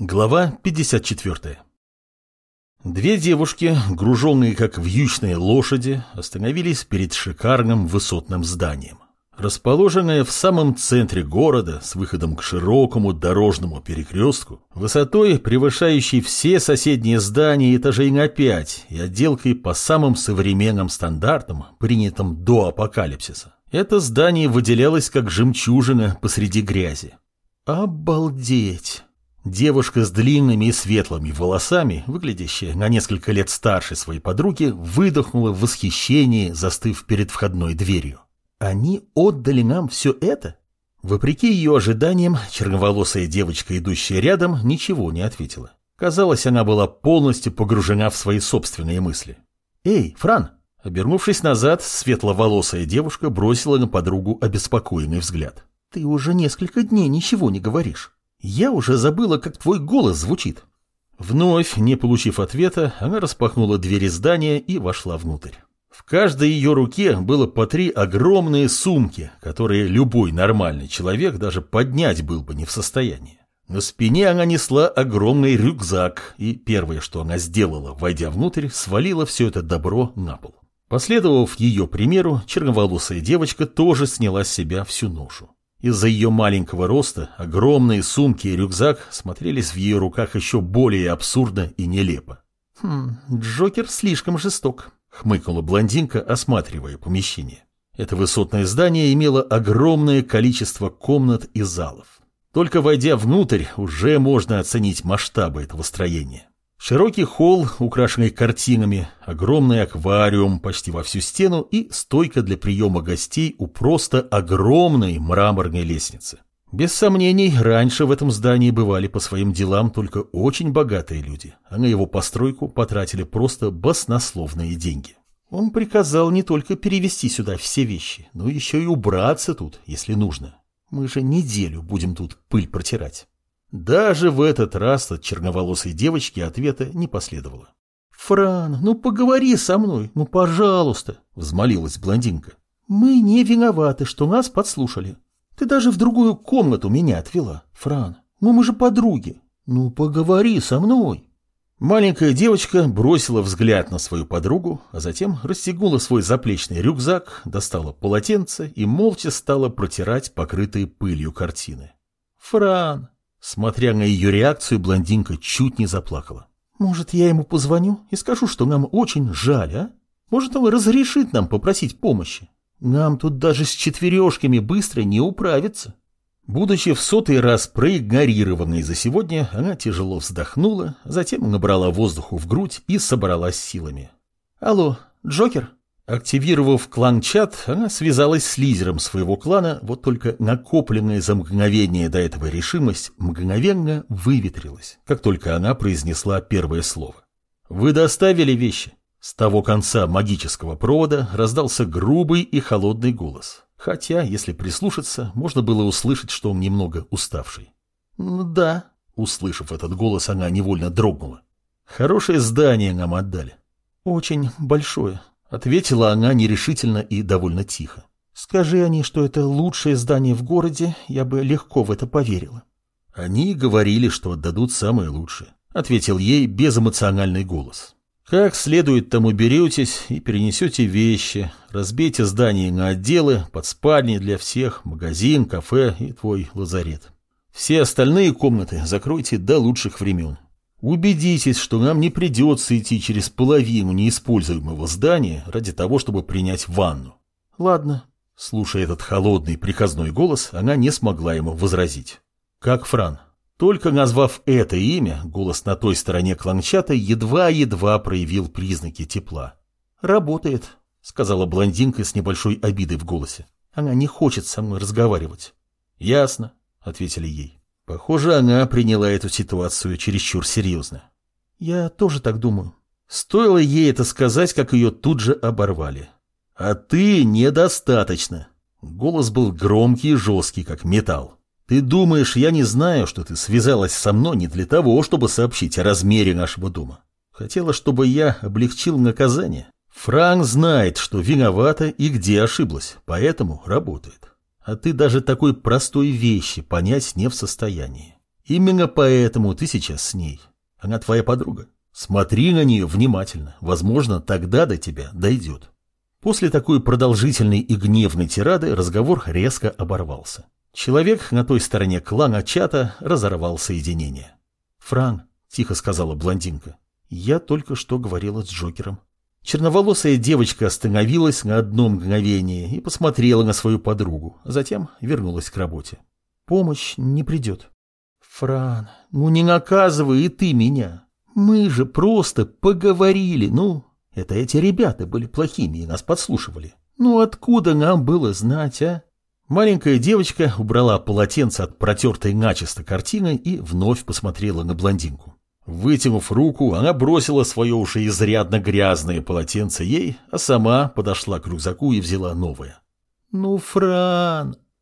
Глава 54 Две девушки, груженные как вьючные лошади, остановились перед шикарным высотным зданием. Расположенное в самом центре города с выходом к широкому дорожному перекрестку, высотой превышающей все соседние здания этажей на пять и отделкой по самым современным стандартам, принятым до апокалипсиса. Это здание выделялось как жемчужина посреди грязи. Обалдеть! Девушка с длинными и светлыми волосами, выглядящая на несколько лет старше своей подруги, выдохнула в восхищении, застыв перед входной дверью. «Они отдали нам все это?» Вопреки ее ожиданиям, черноволосая девочка, идущая рядом, ничего не ответила. Казалось, она была полностью погружена в свои собственные мысли. «Эй, Фран!» Обернувшись назад, светловолосая девушка бросила на подругу обеспокоенный взгляд. «Ты уже несколько дней ничего не говоришь». Я уже забыла, как твой голос звучит. Вновь, не получив ответа, она распахнула двери здания и вошла внутрь. В каждой ее руке было по три огромные сумки, которые любой нормальный человек даже поднять был бы не в состоянии. На спине она несла огромный рюкзак, и первое, что она сделала, войдя внутрь, свалила все это добро на пол. Последовав ее примеру, черноволосая девочка тоже сняла с себя всю ношу. Из-за ее маленького роста огромные сумки и рюкзак смотрелись в ее руках еще более абсурдно и нелепо. «Хм, Джокер слишком жесток», — хмыкнула блондинка, осматривая помещение. Это высотное здание имело огромное количество комнат и залов. Только войдя внутрь, уже можно оценить масштабы этого строения. Широкий холл, украшенный картинами, огромный аквариум почти во всю стену и стойка для приема гостей у просто огромной мраморной лестницы. Без сомнений, раньше в этом здании бывали по своим делам только очень богатые люди, а на его постройку потратили просто баснословные деньги. Он приказал не только перевести сюда все вещи, но еще и убраться тут, если нужно. Мы же неделю будем тут пыль протирать. Даже в этот раз от черноволосой девочки ответа не последовало. «Фран, ну поговори со мной, ну пожалуйста», — взмолилась блондинка. «Мы не виноваты, что нас подслушали. Ты даже в другую комнату меня отвела, Фран. Ну мы же подруги. Ну поговори со мной». Маленькая девочка бросила взгляд на свою подругу, а затем расстегнула свой заплечный рюкзак, достала полотенце и молча стала протирать покрытые пылью картины. «Фран, Смотря на ее реакцию, блондинка чуть не заплакала. «Может, я ему позвоню и скажу, что нам очень жаль, а? Может, он разрешит нам попросить помощи? Нам тут даже с четвережками быстро не управиться». Будучи в сотый раз проигнорированной за сегодня, она тяжело вздохнула, затем набрала воздуху в грудь и собралась силами. «Алло, Джокер?» Активировав клан-чат, она связалась с лидером своего клана, вот только накопленная за мгновение до этого решимость мгновенно выветрилась, как только она произнесла первое слово. «Вы доставили вещи?» С того конца магического провода раздался грубый и холодный голос, хотя, если прислушаться, можно было услышать, что он немного уставший. «Да», — услышав этот голос, она невольно дрогнула. «Хорошее здание нам отдали». «Очень большое», Ответила она нерешительно и довольно тихо. Скажи они, что это лучшее здание в городе, я бы легко в это поверила. Они говорили, что отдадут самое лучшее, ответил ей безэмоциональный голос. Как следует тому беретесь и перенесете вещи, разбейте здание на отделы, под спальни для всех, магазин, кафе и твой лазарет. Все остальные комнаты закройте до лучших времен. Убедитесь, что нам не придется идти через половину неиспользуемого здания ради того, чтобы принять ванну. Ладно. Слушая этот холодный приказной голос, она не смогла ему возразить. Как Фран. Только назвав это имя, голос на той стороне кланчата едва-едва проявил признаки тепла. «Работает», — сказала блондинка с небольшой обидой в голосе. «Она не хочет со мной разговаривать». «Ясно», — ответили ей. Похоже, она приняла эту ситуацию чересчур серьезно. Я тоже так думаю. Стоило ей это сказать, как ее тут же оборвали. А ты недостаточно. Голос был громкий и жесткий, как металл. Ты думаешь, я не знаю, что ты связалась со мной не для того, чтобы сообщить о размере нашего дома. Хотела, чтобы я облегчил наказание. Франк знает, что виновата и где ошиблась, поэтому работает а ты даже такой простой вещи понять не в состоянии. Именно поэтому ты сейчас с ней. Она твоя подруга. Смотри на нее внимательно. Возможно, тогда до тебя дойдет. После такой продолжительной и гневной тирады разговор резко оборвался. Человек на той стороне клана чата разорвал соединение. «Фран», — тихо сказала блондинка, — «я только что говорила с Джокером». Черноволосая девочка остановилась на одно мгновение и посмотрела на свою подругу, а затем вернулась к работе. «Помощь не придет». «Фран, ну не наказывай и ты меня. Мы же просто поговорили, ну...» Это эти ребята были плохими и нас подслушивали. Ну откуда нам было знать, а? Маленькая девочка убрала полотенце от протертой начисто картины и вновь посмотрела на блондинку. Вытянув руку, она бросила свое уже изрядно грязное полотенце ей, а сама подошла к рюкзаку и взяла новое. «Ну, Фран,